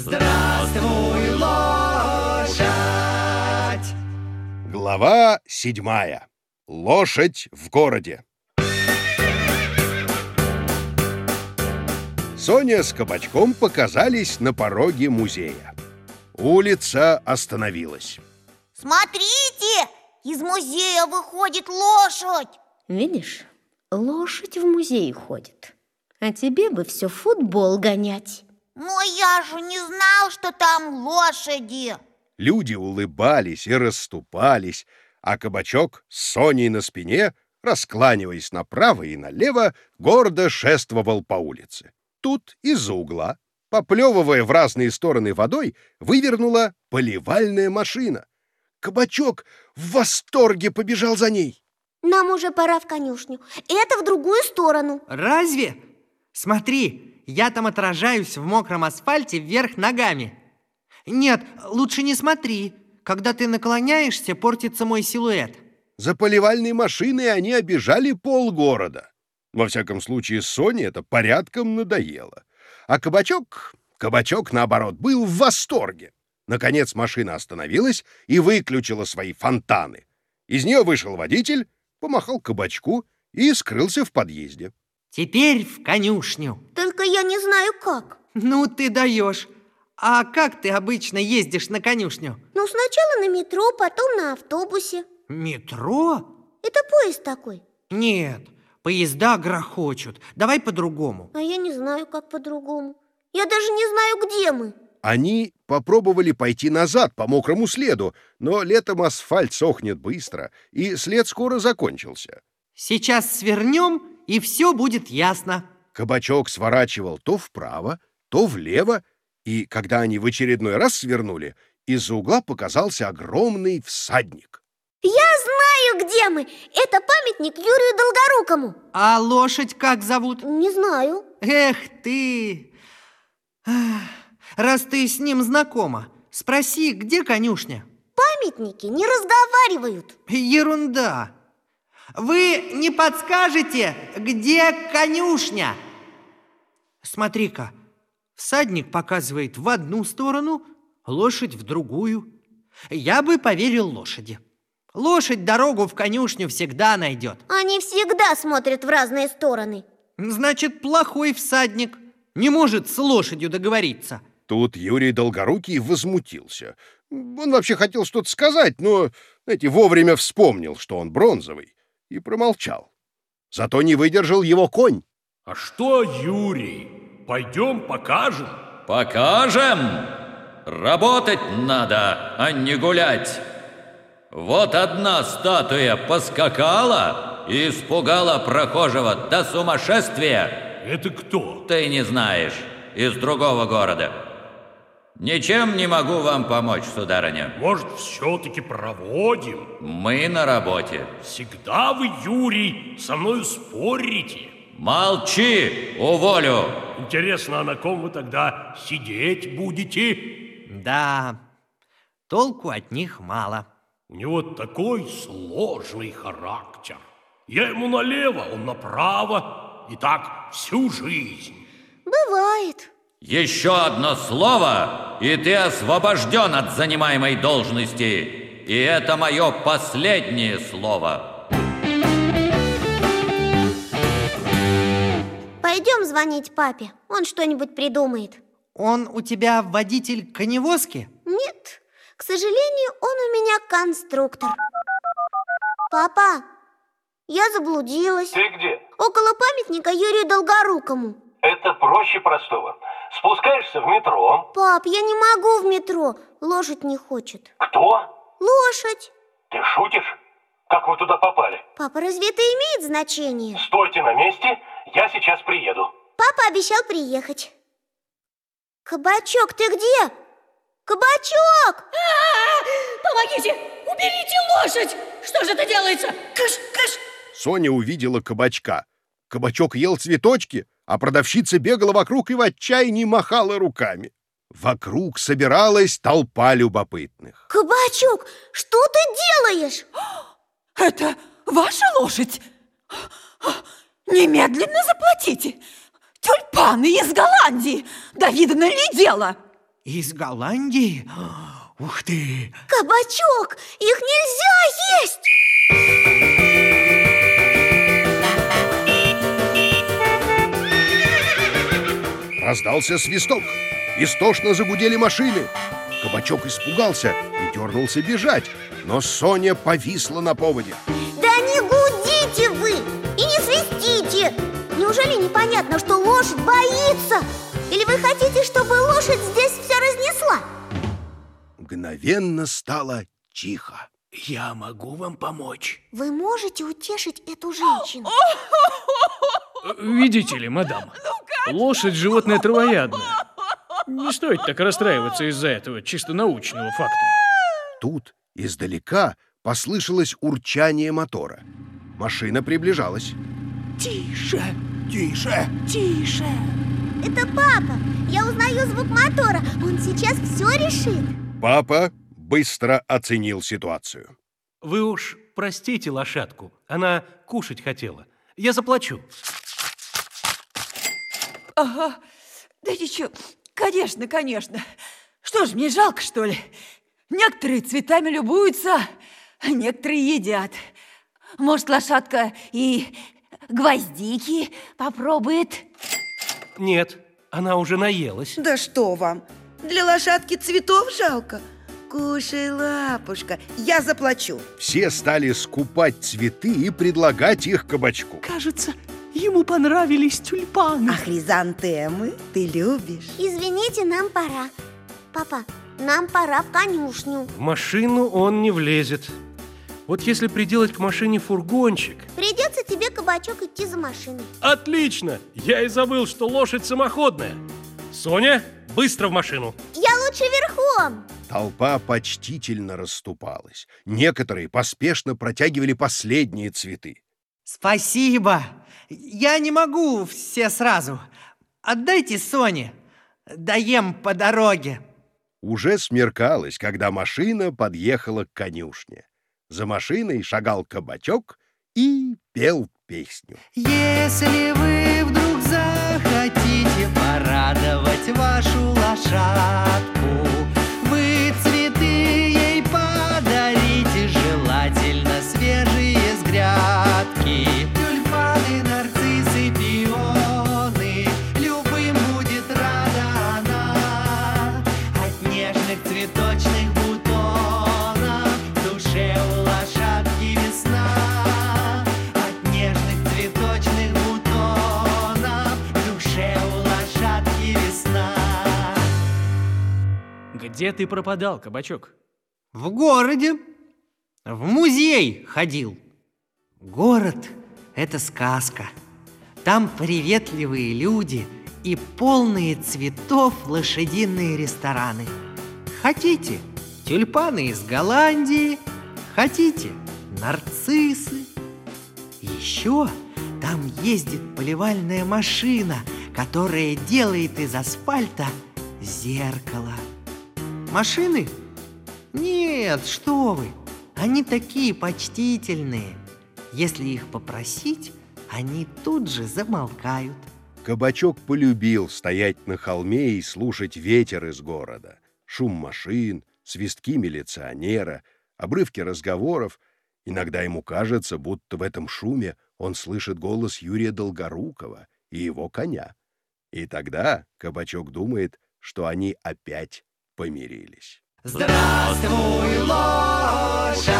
Здравствуй, лошадь! Глава седьмая. Лошадь в городе. Соня с кабачком показались на пороге музея. Улица остановилась. Смотрите, из музея выходит лошадь. Видишь, лошадь в музей ходит. А тебе бы все футбол гонять. Но я же не знал, что там лошади. Люди улыбались и расступались, а кабачок с Соней на спине, раскланиваясь направо и налево, гордо шествовал по улице. Тут из-за угла, поплевывая в разные стороны водой, вывернула поливальная машина. Кабачок в восторге побежал за ней. Нам уже пора в конюшню. Это в другую сторону. Разве? Смотри, я там отражаюсь в мокром асфальте вверх ногами. Нет, лучше не смотри. Когда ты наклоняешься, портится мой силуэт. За поливальной машиной они обижали полгорода. Во всяком случае, Соне это порядком надоело. А кабачок, кабачок, наоборот, был в восторге. Наконец машина остановилась и выключила свои фонтаны. Из нее вышел водитель, помахал кабачку и скрылся в подъезде. Теперь в конюшню. Только я не знаю как. Ну ты даешь. А как ты обычно ездишь на конюшню? Ну, сначала на метро, потом на автобусе. Метро? Это поезд такой. Нет, поезда грохочут. Давай по-другому. А я не знаю, как по-другому. Я даже не знаю, где мы. Они попробовали пойти назад по мокрому следу, но летом асфальт сохнет быстро, и след скоро закончился. Сейчас свернем, и все будет ясно. Кабачок сворачивал то вправо, то влево, и когда они в очередной раз свернули, из-за угла показался огромный всадник. Я знаю, где мы. Это памятник Юрию Долгорукому. А лошадь как зовут? Не знаю. Эх ты! Раз ты с ним знакома, спроси, где конюшня? Памятники не разговаривают. Ерунда! Вы не подскажете, где конюшня? Смотри-ка, всадник показывает в одну сторону, лошадь в другую. Я бы поверил лошади. Лошадь дорогу в конюшню всегда найдет. Они всегда смотрят в разные стороны. Значит, плохой всадник. Не может с лошадью договориться. Тут Юрий Долгорукий возмутился. Он вообще хотел что-то сказать, но, знаете, вовремя вспомнил, что он бронзовый, и промолчал. Зато не выдержал его конь. А что, Юрий, пойдем покажем? Покажем? Работать надо, а не гулять. Вот одна статуя поскакала и испугала прохожего до сумасшествия. Это кто? Ты не знаешь, из другого города. Ничем не могу вам помочь, сударыня. Может, все-таки проводим? Мы на работе. Всегда вы, Юрий, со мной спорите. Молчи, уволю. Интересно, а на ком вы тогда сидеть будете? Да, толку от них мало. У него такой сложный характер. Я ему налево, он направо. И так всю жизнь. Бывает. Еще одно слово, и ты освобожден от занимаемой должности. И это мое последнее слово. Пойдем звонить папе. Он что-нибудь придумает. Он у тебя водитель коневозки? Нет, к сожалению, он у меня конструктор. Папа, я заблудилась. Ты где? Около памятника Юрию Долгорукому. Это проще простого. Спускаешься в метро. Пап, я не могу в метро. Лошадь не хочет. Кто? Лошадь. Ты шутишь? Как вы туда попали? Папа, разве это имеет значение? Стойте на месте, я сейчас приеду. Папа обещал приехать. Кабачок, ты где? Кабачок! Помогите! Уберите лошадь! Что же это делается? Кыш, кыш! Соня увидела кабачка. Кабачок ел цветочки, а продавщица бегала вокруг и в отчаянии махала руками. Вокруг собиралась толпа любопытных. Кабачок, что ты делаешь? Это ваша лошадь? Немедленно заплатите! Тюльпаны из Голландии! Да видно ли дело? Из Голландии? Ух ты! Кабачок! Их нельзя есть! Раздался свисток. Истошно загудели машины. Кабачок испугался и дернулся бежать, но Соня повисла на поводе. Неужели непонятно, что лошадь боится? Или вы хотите, чтобы лошадь здесь все разнесла? Мгновенно стало тихо. Я могу вам помочь. Вы можете утешить эту женщину? Видите ли, мадам, лошадь животное травоядное. Не стоит так расстраиваться из-за этого чисто научного факта. Тут издалека послышалось урчание мотора. Машина приближалась. Тише, тише. Тише! Это папа! Я узнаю звук мотора. Он сейчас все решит. Папа быстро оценил ситуацию. Вы уж простите лошадку. Она кушать хотела. Я заплачу. Ага, да ничего, конечно, конечно. Что ж, мне жалко, что ли? Некоторые цветами любуются, а некоторые едят. Может, лошадка и гвоздики попробует? Нет, она уже наелась. Да что вам? Для лошадки цветов жалко. Кушай, лапушка, я заплачу. Все стали скупать цветы и предлагать их кабачку. Кажется, ему понравились тюльпаны. А хризантемы ты любишь? Извините, нам пора. Папа, нам пора в конюшню. В машину он не влезет. Вот если приделать к машине фургончик... Придется тебе, кабачок, идти за машиной. Отлично! Я и забыл, что лошадь самоходная. Соня, быстро в машину. Я лучше верхом. Толпа почтительно расступалась. Некоторые поспешно протягивали последние цветы. Спасибо! Я не могу все сразу. Отдайте Соне. Доем по дороге. Уже смеркалось, когда машина подъехала к конюшне. За машиной шагал кабачок и пел песню. Если Где ты пропадал, кабачок? В городе. В музей ходил. Город – это сказка. Там приветливые люди и полные цветов лошадиные рестораны. Хотите – тюльпаны из Голландии, хотите – нарциссы. Еще там ездит поливальная машина, которая делает из асфальта зеркало. Машины? Нет, что вы! Они такие почтительные. Если их попросить, они тут же замолкают. Кабачок полюбил стоять на холме и слушать ветер из города. Шум машин, свистки милиционера, обрывки разговоров. Иногда ему кажется, будто в этом шуме он слышит голос Юрия Долгорукова и его коня. И тогда Кабачок думает, что они опять помирились. Здравствуй, лошадь!